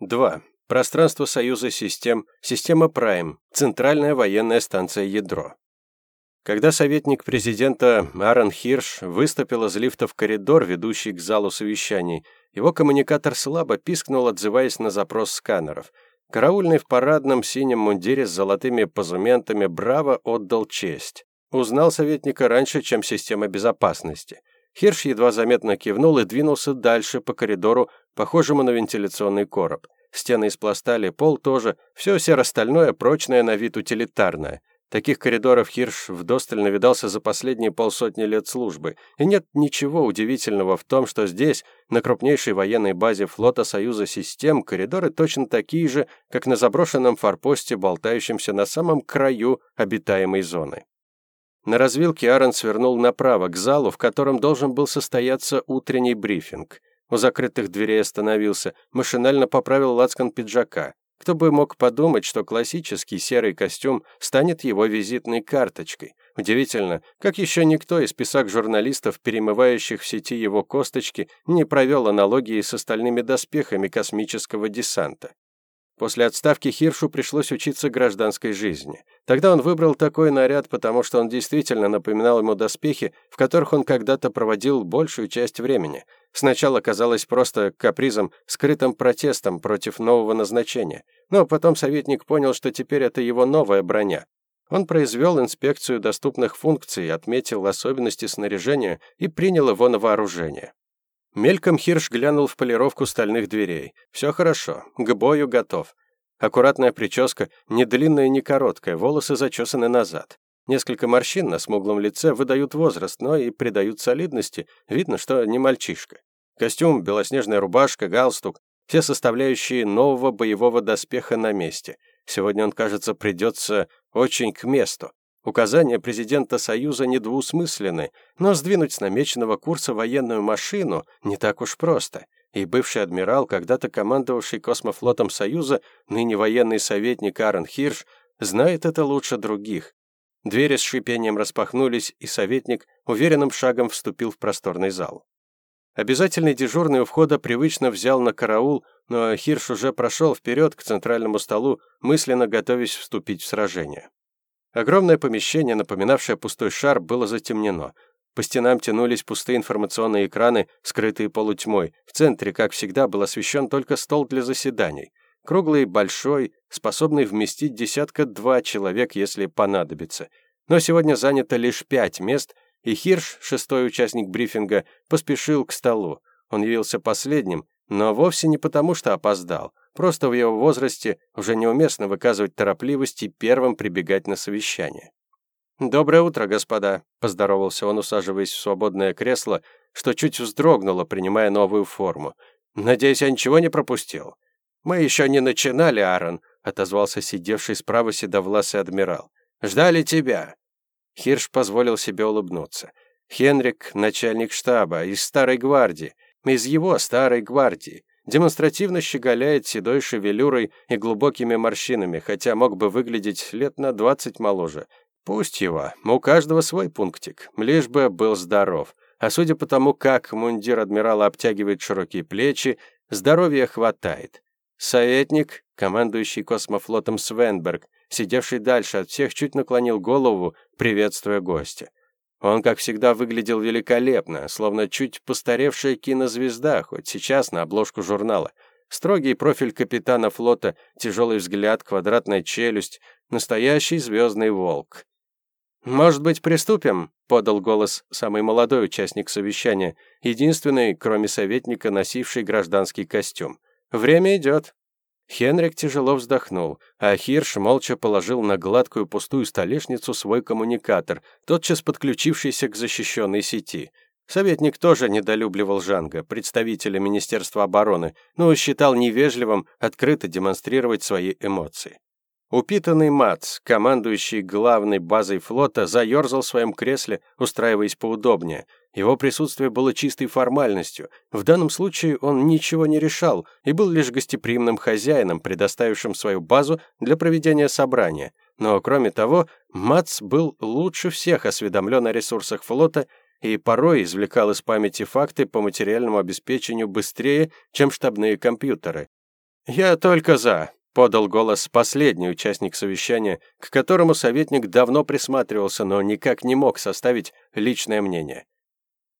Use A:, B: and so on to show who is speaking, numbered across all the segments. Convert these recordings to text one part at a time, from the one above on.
A: 2. Пространство Союза систем, система Прайм, центральная военная станция Ядро. Когда советник президента Аарон Хирш выступил из лифта в коридор, ведущий к залу совещаний, его коммуникатор слабо пискнул, отзываясь на запрос сканеров. Караульный в парадном синем мундире с золотыми позументами браво отдал честь. Узнал советника раньше, чем система безопасности. Хирш едва заметно кивнул и двинулся дальше по коридору, похожему на вентиляционный короб. Стены из пластали, пол тоже, все серо-стальное, прочное на вид утилитарное. Таких коридоров Хирш вдосталь навидался за последние полсотни лет службы, и нет ничего удивительного в том, что здесь, на крупнейшей военной базе флота Союза систем, коридоры точно такие же, как на заброшенном форпосте, болтающемся на самом краю обитаемой зоны. На развилке Аарон свернул направо, к залу, в котором должен был состояться утренний брифинг. У закрытых дверей остановился, машинально поправил лацкан пиджака. Кто бы мог подумать, что классический серый костюм станет его визитной карточкой. Удивительно, как еще никто из писак-журналистов, перемывающих в сети его косточки, не провел аналогии с остальными доспехами космического десанта. После отставки Хиршу пришлось учиться гражданской жизни. Тогда он выбрал такой наряд, потому что он действительно напоминал ему доспехи, в которых он когда-то проводил большую часть времени. Сначала казалось просто капризом, скрытым протестом против нового назначения. Но потом советник понял, что теперь это его новая броня. Он произвел инспекцию доступных функций, отметил особенности снаряжения и принял его на вооружение. Мельком Хирш глянул в полировку стальных дверей. Все хорошо, к бою готов. Аккуратная прическа, не длинная, не короткая, волосы зачесаны назад. Несколько морщин на смуглом лице выдают возраст, но и придают солидности. Видно, что не мальчишка. Костюм, белоснежная рубашка, галстук все составляющие нового боевого доспеха на месте. Сегодня он, кажется, придется очень к месту. Указания президента Союза недвусмысленны, но сдвинуть с намеченного курса военную машину не так уж просто. И бывший адмирал, когда-то командовавший космофлотом Союза, ныне военный советник Аарон Хирш, знает это лучше других. Двери с шипением распахнулись, и советник уверенным шагом вступил в просторный зал. Обязательный дежурный у входа привычно взял на караул, но Хирш уже прошел вперед к центральному столу, мысленно готовясь вступить в сражение. Огромное помещение, напоминавшее пустой шар, было затемнено. По стенам тянулись пустые информационные экраны, скрытые полутьмой. В центре, как всегда, был освещен только стол для заседаний. Круглый, большой, способный вместить десятка-два человек, если понадобится. Но сегодня занято лишь пять мест, и Хирш, шестой участник брифинга, поспешил к столу. Он явился последним, но вовсе не потому, что опоздал. Просто в его возрасте уже неуместно выказывать торопливость и первым прибегать на совещание. «Доброе утро, господа», — поздоровался он, усаживаясь в свободное кресло, что чуть вздрогнуло, принимая новую форму. «Надеюсь, я ничего не пропустил?» «Мы еще не начинали, Аарон», — отозвался сидевший справа седовласый адмирал. «Ждали тебя». Хирш позволил себе улыбнуться. Хенрик — начальник штаба, из Старой гвардии, из его Старой гвардии демонстративно щеголяет седой шевелюрой и глубокими морщинами, хотя мог бы выглядеть лет на двадцать моложе. Пусть его, у каждого свой пунктик, лишь бы был здоров. А судя по тому, как мундир адмирала обтягивает широкие плечи, здоровья хватает. Советник, командующий космофлотом Свенберг, сидевший дальше от всех, чуть наклонил голову, приветствуя гостя. Он, как всегда, выглядел великолепно, словно чуть постаревшая кинозвезда, хоть сейчас на обложку журнала. Строгий профиль капитана флота, тяжелый взгляд, квадратная челюсть, настоящий звездный волк. «Может быть, приступим?» — подал голос самый молодой участник совещания, единственный, кроме советника, носивший гражданский костюм. «Время идет». Хенрик тяжело вздохнул, а Хирш молча положил на гладкую пустую столешницу свой коммуникатор, тотчас подключившийся к защищенной сети. Советник тоже недолюбливал Жанга, представителя Министерства обороны, но считал невежливым открыто демонстрировать свои эмоции. Упитанный Мац, командующий главной базой флота, заерзал в своем кресле, устраиваясь поудобнее – его присутствие было чистой формальностью. В данном случае он ничего не решал и был лишь гостеприимным хозяином, предоставившим свою базу для проведения собрания. Но, кроме того, Мац был лучше всех осведомлен о ресурсах флота и порой извлекал из памяти факты по материальному обеспечению быстрее, чем штабные компьютеры. «Я только за», — подал голос последний участник совещания, к которому советник давно присматривался, но никак не мог составить личное мнение.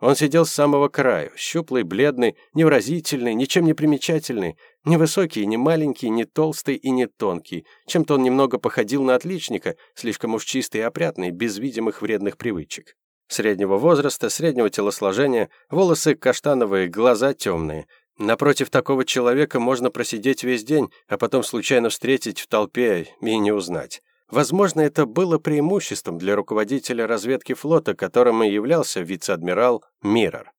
A: Он сидел с самого краю, щуплый, бледный, невразительный, ничем не примечательный, не высокий, не маленький, не толстый и не тонкий. Чем-то он немного походил на отличника, слишком уж чистый и опрятный, без видимых вредных привычек. Среднего возраста, среднего телосложения, волосы каштановые, глаза темные. Напротив такого человека можно просидеть весь день, а потом случайно встретить в толпе и не узнать. Возможно, это было преимуществом для руководителя разведки флота, которым и являлся вице-адмирал Миррор.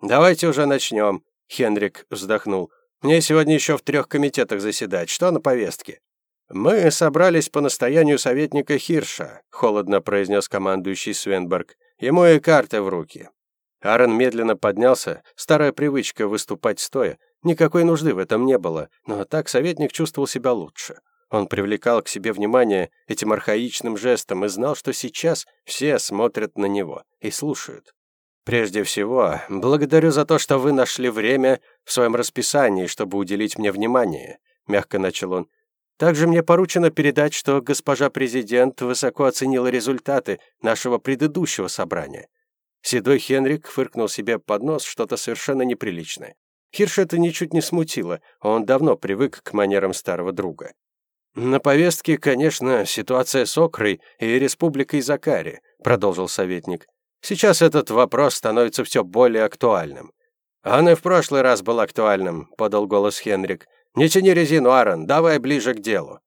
A: «Давайте уже начнем», — Хенрик вздохнул. «Мне сегодня еще в трех комитетах заседать. Что на повестке?» «Мы собрались по настоянию советника Хирша», — холодно произнес командующий Свенберг. «Ему и карты в руки». Аарон медленно поднялся, старая привычка выступать стоя. Никакой нужды в этом не было, но так советник чувствовал себя лучше. Он привлекал к себе внимание этим архаичным жестом и знал, что сейчас все смотрят на него и слушают. «Прежде всего, благодарю за то, что вы нашли время в своем расписании, чтобы уделить мне внимание», — мягко начал он. «Также мне поручено передать, что госпожа президент высоко оценила результаты нашего предыдущего собрания». Седой Хенрик фыркнул себе под нос что-то совершенно неприличное. Хирш это ничуть не смутило, он давно привык к манерам старого друга. «На повестке, конечно, ситуация с Окрой и Республикой Закари», продолжил советник. «Сейчас этот вопрос становится все более актуальным». «Он и в прошлый раз был актуальным», — подал голос Хенрик. «Не тяни резину, Аарон, давай ближе к делу».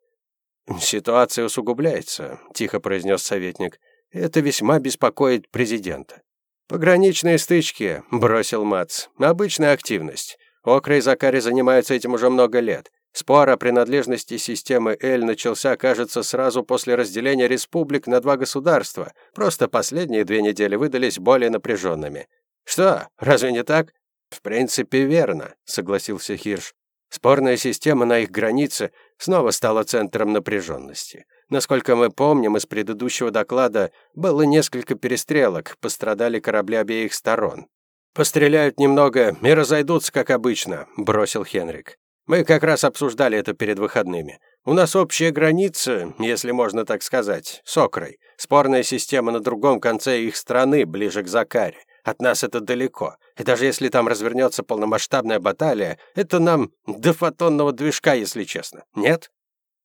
A: «Ситуация усугубляется», — тихо произнес советник. «Это весьма беспокоит президента». «Пограничные стычки», — бросил Мац. «Обычная активность. Окра и Закари занимаются этим уже много лет. Спор о принадлежности системы Эль начался, кажется, сразу после разделения республик на два государства. Просто последние две недели выдались более напряженными. Что, разве не так? В принципе, верно, согласился Хирш. Спорная система на их границе снова стала центром напряженности. Насколько мы помним из предыдущего доклада, было несколько перестрелок, пострадали корабли обеих сторон. «Постреляют немного и разойдутся, как обычно», — бросил Хенрик. Мы как раз обсуждали это перед выходными. У нас общая граница, если можно так сказать, с Окрой. Спорная система на другом конце их страны, ближе к Закаре. От нас это далеко. И даже если там развернется полномасштабная баталия, это нам до фотонного движка, если честно. Нет?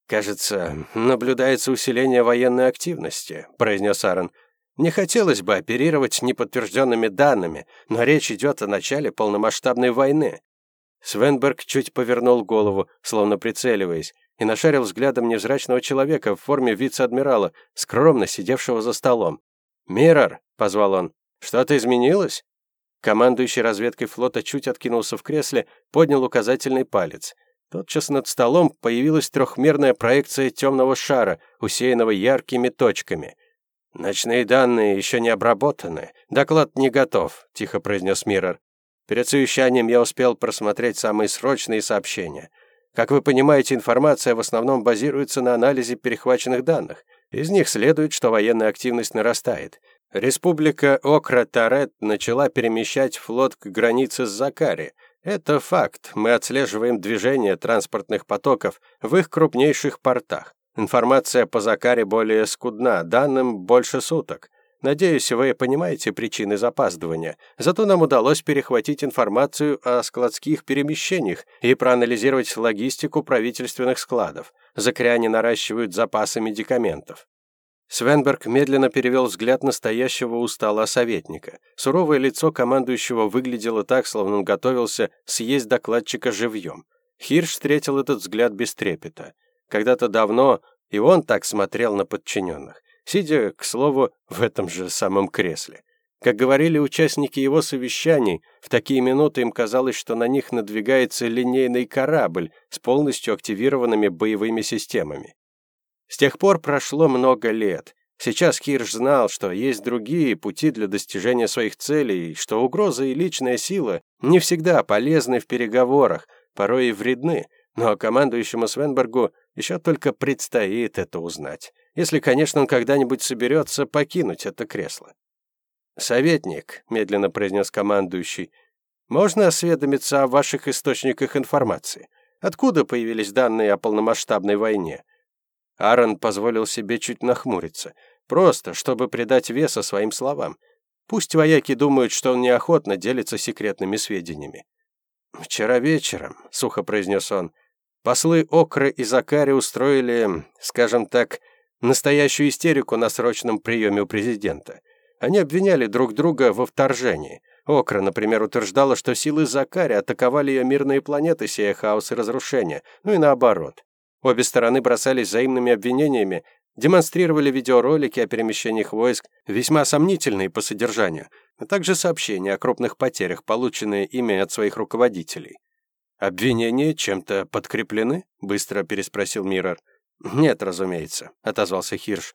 A: Кажется, наблюдается усиление военной активности, произнес Аарон. Не хотелось бы оперировать неподтвержденными данными, но речь идет о начале полномасштабной войны. Свенберг чуть повернул голову, словно прицеливаясь, и нашарил взглядом невзрачного человека в форме вице-адмирала, скромно сидевшего за столом. «Миррор!» — позвал он. «Что-то изменилось?» Командующий разведкой флота чуть откинулся в кресле, поднял указательный палец. Тотчас над столом появилась трехмерная проекция темного шара, усеянного яркими точками. «Ночные данные еще не обработаны. Доклад не готов», — тихо произнес Миррор. Перед совещанием я успел просмотреть самые срочные сообщения. Как вы понимаете, информация в основном базируется на анализе перехваченных данных. Из них следует, что военная активность нарастает. Республика Окра-Тарет начала перемещать флот к границе с Закари. Это факт. Мы отслеживаем движение транспортных потоков в их крупнейших портах. Информация по Закаре более скудна, данным больше суток. Надеюсь, вы понимаете причины запаздывания. Зато нам удалось перехватить информацию о складских перемещениях и проанализировать логистику правительственных складов. Закряне наращивают запасы медикаментов. Свенберг медленно перевел взгляд настоящего у стола советника. Суровое лицо командующего выглядело так, словно он готовился съесть докладчика живьем. Хирш встретил этот взгляд без трепета. Когда-то давно и он так смотрел на подчиненных сидя, к слову, в этом же самом кресле. Как говорили участники его совещаний, в такие минуты им казалось, что на них надвигается линейный корабль с полностью активированными боевыми системами. С тех пор прошло много лет. Сейчас Кирш знал, что есть другие пути для достижения своих целей, что угроза и личная сила не всегда полезны в переговорах, порой и вредны, но командующему Свенбергу еще только предстоит это узнать если, конечно, он когда-нибудь соберется покинуть это кресло. «Советник», — медленно произнес командующий, — «можно осведомиться о ваших источниках информации? Откуда появились данные о полномасштабной войне? Аарон позволил себе чуть нахмуриться. Просто, чтобы придать веса своим словам. Пусть вояки думают, что он неохотно делится секретными сведениями. «Вчера вечером», — сухо произнес он, — «послы Окры и Закари устроили, скажем так, настоящую истерику на срочном приеме у президента. Они обвиняли друг друга во вторжении. Окра, например, утверждала, что силы Закари атаковали ее мирные планеты, сея хаос и разрушения, ну и наоборот. Обе стороны бросались взаимными обвинениями, демонстрировали видеоролики о перемещениях войск, весьма сомнительные по содержанию, а также сообщения о крупных потерях, полученные ими от своих руководителей. «Обвинения чем-то подкреплены?» — быстро переспросил Миррор. «Нет, разумеется», — отозвался Хирш.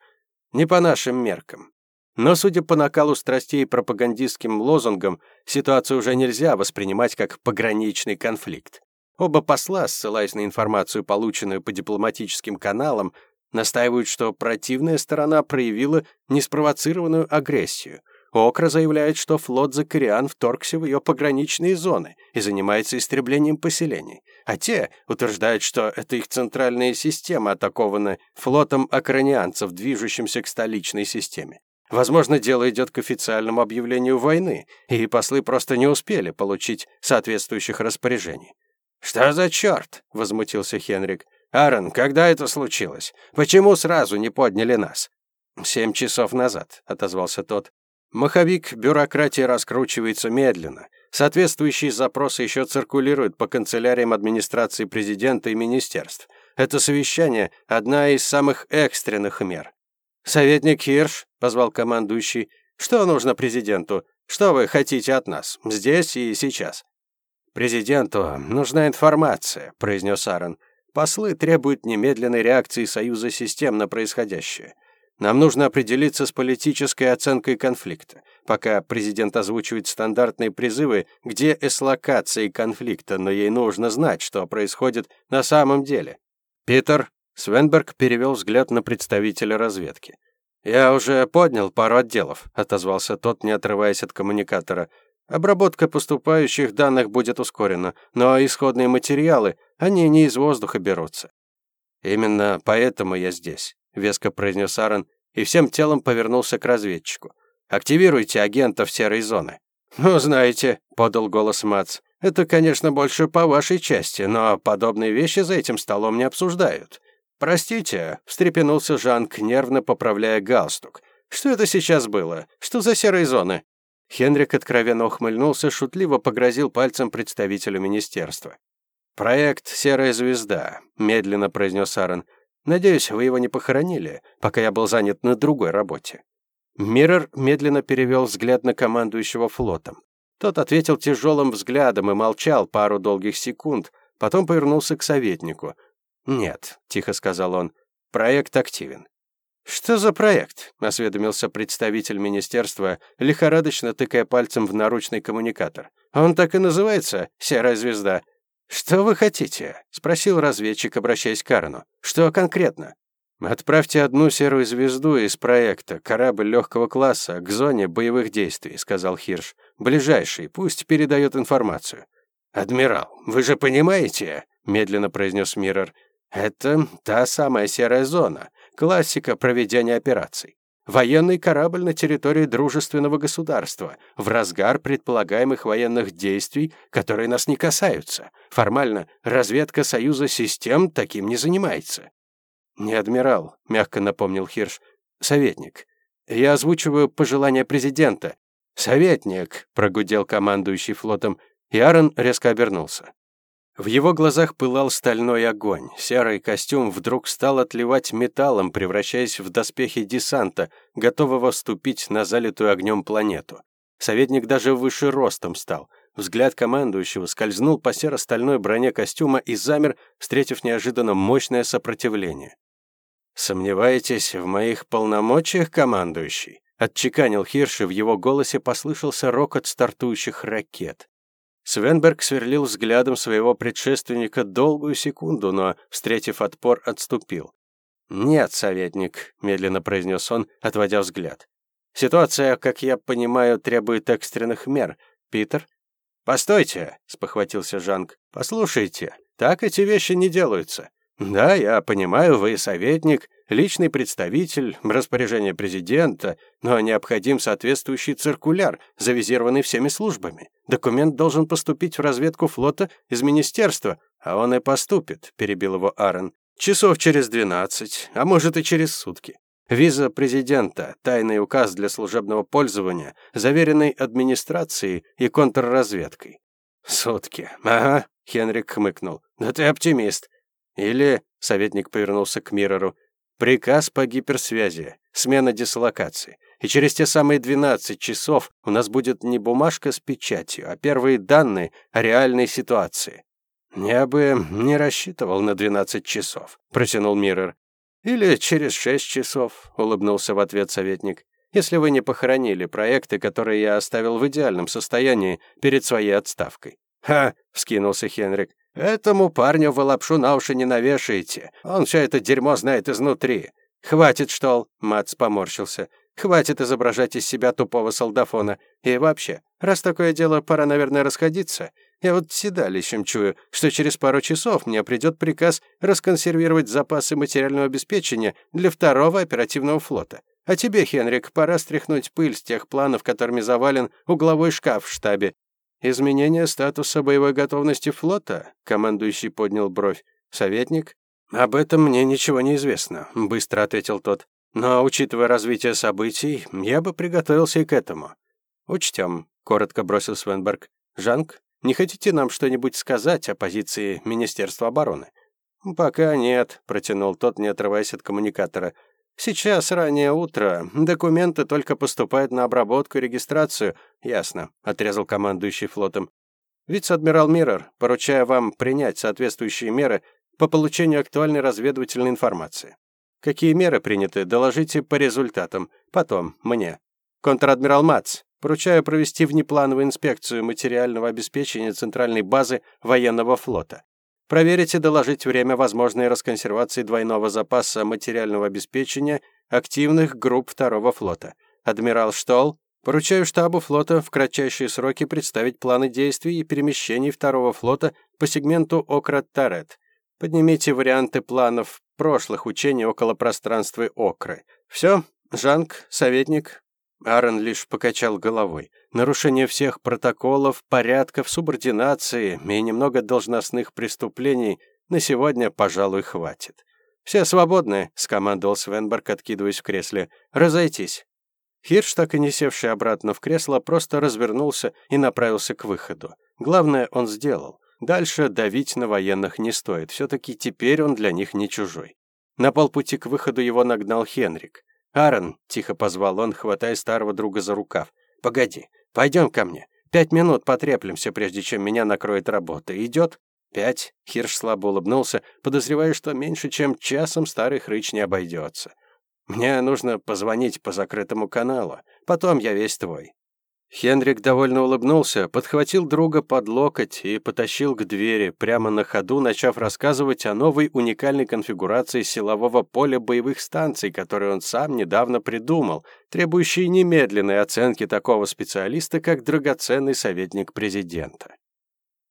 A: «Не по нашим меркам. Но, судя по накалу страстей и пропагандистским лозунгам, ситуацию уже нельзя воспринимать как пограничный конфликт. Оба посла, ссылаясь на информацию, полученную по дипломатическим каналам, настаивают, что противная сторона проявила неспровоцированную агрессию. Окра заявляет, что флот Закариан вторгся в ее пограничные зоны и занимается истреблением поселений. А те утверждают, что это их центральная система атакована флотом акранианцев, движущимся к столичной системе. Возможно, дело идет к официальному объявлению войны, и послы просто не успели получить соответствующих распоряжений. «Что за черт?» — возмутился Хенрик. «Аарон, когда это случилось? Почему сразу не подняли нас?» «Семь часов назад», — отозвался тот. «Маховик бюрократии раскручивается медленно. Соответствующие запросы еще циркулируют по канцеляриям администрации президента и министерств. Это совещание — одна из самых экстренных мер. «Советник Хирш», — позвал командующий, — «что нужно президенту? Что вы хотите от нас? Здесь и сейчас?» «Президенту нужна информация», — произнес Аарон. «Послы требуют немедленной реакции Союза систем на происходящее. Нам нужно определиться с политической оценкой конфликта. Пока президент озвучивает стандартные призывы к деэслокации конфликта, но ей нужно знать, что происходит на самом деле. Питер, Свенберг перевел взгляд на представителя разведки. «Я уже поднял пару отделов», — отозвался тот, не отрываясь от коммуникатора. «Обработка поступающих данных будет ускорена, но исходные материалы, они не из воздуха берутся». «Именно поэтому я здесь», — веско произнес Аарон и всем телом повернулся к разведчику. «Активируйте агентов серой зоны». «Ну, знаете», — подал голос Мац, — «это, конечно, больше по вашей части, но подобные вещи за этим столом не обсуждают. «Простите», — встрепенулся Жанк, нервно поправляя галстук. «Что это сейчас было? Что за серые зоны?» Хенрик откровенно ухмыльнулся, шутливо погрозил пальцем представителю министерства. «Проект «Серая звезда», — медленно произнес Аарон. «Надеюсь, вы его не похоронили, пока я был занят на другой работе». Миррор медленно перевел взгляд на командующего флотом. Тот ответил тяжелым взглядом и молчал пару долгих секунд, потом повернулся к советнику — «Нет», — тихо сказал он, — «проект активен». «Что за проект?» — осведомился представитель министерства, лихорадочно тыкая пальцем в наручный коммуникатор. «Он так и называется? Серая звезда». «Что вы хотите?» — спросил разведчик, обращаясь к Карну. «Что конкретно?» «Отправьте одну серую звезду из проекта, корабль легкого класса, к зоне боевых действий», — сказал Хирш. «Ближайший, пусть передает информацию». «Адмирал, вы же понимаете?» — медленно произнес Миррор. Это та самая серая зона, классика проведения операций. Военный корабль на территории дружественного государства, в разгар предполагаемых военных действий, которые нас не касаются. Формально, разведка Союза систем таким не занимается. «Не адмирал», — мягко напомнил Хирш, — «советник. Я озвучиваю пожелания президента». «Советник», — прогудел командующий флотом, и Аарон резко обернулся. В его глазах пылал стальной огонь. Серый костюм вдруг стал отливать металлом, превращаясь в доспехи десанта, готового вступить на залитую огнем планету. Советник даже выше ростом стал. Взгляд командующего скользнул по серо-стальной броне костюма и замер, встретив неожиданно мощное сопротивление. «Сомневаетесь в моих полномочиях, командующий?» Отчеканил Хирш, и в его голосе послышался рокот стартующих ракет. Свенберг сверлил взглядом своего предшественника долгую секунду, но, встретив отпор, отступил. «Нет, советник», — медленно произнес он, отводя взгляд. «Ситуация, как я понимаю, требует экстренных мер. Питер?» «Постойте», — спохватился Жанг. «Послушайте, Так эти вещи не делаются. Да, я понимаю, вы советник, личный представитель, распоряжение президента, но необходим соответствующий циркуляр, завизированный всеми службами. Документ должен поступить в разведку флота из министерства, а он и поступит, перебил его Аарон. Часов через двенадцать, а может и через сутки. Виза президента, тайный указ для служебного пользования, заверенный администрацией и контрразведкой. Сутки. Ага, Хенрик хмыкнул. Да ты оптимист. Или, советник повернулся к Миррору, приказ по гиперсвязи, смена дислокации. И через те самые 12 часов у нас будет не бумажка с печатью, а первые данные о реальной ситуации. «Я бы не рассчитывал на 12 часов», — протянул Миррор. «Или через шесть часов», — улыбнулся в ответ советник. «Если вы не похоронили проекты, которые я оставил в идеальном состоянии перед своей отставкой». «Ха!» — вскинулся Хенрик. «Этому парню вы лапшу на уши не навешаете. Он все это дерьмо знает изнутри. Хватит, штол!» — Мац поморщился. «Хватит изображать из себя тупого солдафона. И вообще, раз такое дело, пора, наверное, расходиться. Я вот седалищем чую, что через пару часов мне придет приказ расконсервировать запасы материального обеспечения для второго оперативного флота. А тебе, Хенрик, пора стряхнуть пыль с тех планов, которыми завален угловой шкаф в штабе. Изменение статуса боевой готовности флота? Командующий поднял бровь. Советник? Об этом мне ничего не известно, быстро ответил тот. Но, учитывая развитие событий, я бы приготовился и к этому. Учтем, коротко бросил Свенберг. Жанк, не хотите нам что-нибудь сказать о позиции Министерства обороны? Пока нет, протянул тот, не отрываясь от коммуникатора. Сейчас раннее утро, документы только поступают на обработку и регистрацию. Ясно, отрезал командующий флотом. Вице-адмирал Миррор, поручая вам принять соответствующие меры по получению актуальной разведывательной информации. Какие меры приняты, доложите по результатам. Потом, мне. Контр-адмирал Мац, Поручаю провести внеплановую инспекцию материального обеспечения центральной базы военного флота. Проверить и доложить время возможной расконсервации двойного запаса материального обеспечения активных групп второго флота. Адмирал Штолл, поручаю штабу флота в кратчайшие сроки представить планы действий и перемещений второго флота по сегменту Окра-Тарет. Поднимите варианты планов прошлых учений около пространства Окры. Все, Жанг, советник, Аарон лишь покачал головой. Нарушение всех протоколов, порядков, субординации и немного должностных преступлений на сегодня, пожалуй, хватит. «Все свободны», — скомандовал Свенберг, откидываясь в кресле. «Разойтись». Хирш, так и не севший обратно в кресло, просто развернулся и направился к выходу. Главное он сделал. Дальше давить на военных не стоит, все-таки теперь он для них не чужой. На полпути к выходу его нагнал Хенрик. «Аарон», — тихо позвал он, хватая старого друга за рукав. «Погоди, пойдем ко мне. Пять минут потреплемся, прежде чем меня накроет работа. Идет?» «Пять?» — Хирш слабо улыбнулся, подозревая, что меньше чем часом старый хрыч не обойдется. «Мне нужно позвонить по закрытому каналу. Потом я весь твой. Хенрик довольно улыбнулся, подхватил друга под локоть и потащил к двери, прямо на ходу начав рассказывать о новой уникальной конфигурации силового поля боевых станций, которую он сам недавно придумал, требующей немедленной оценки такого специалиста, как драгоценный советник президента.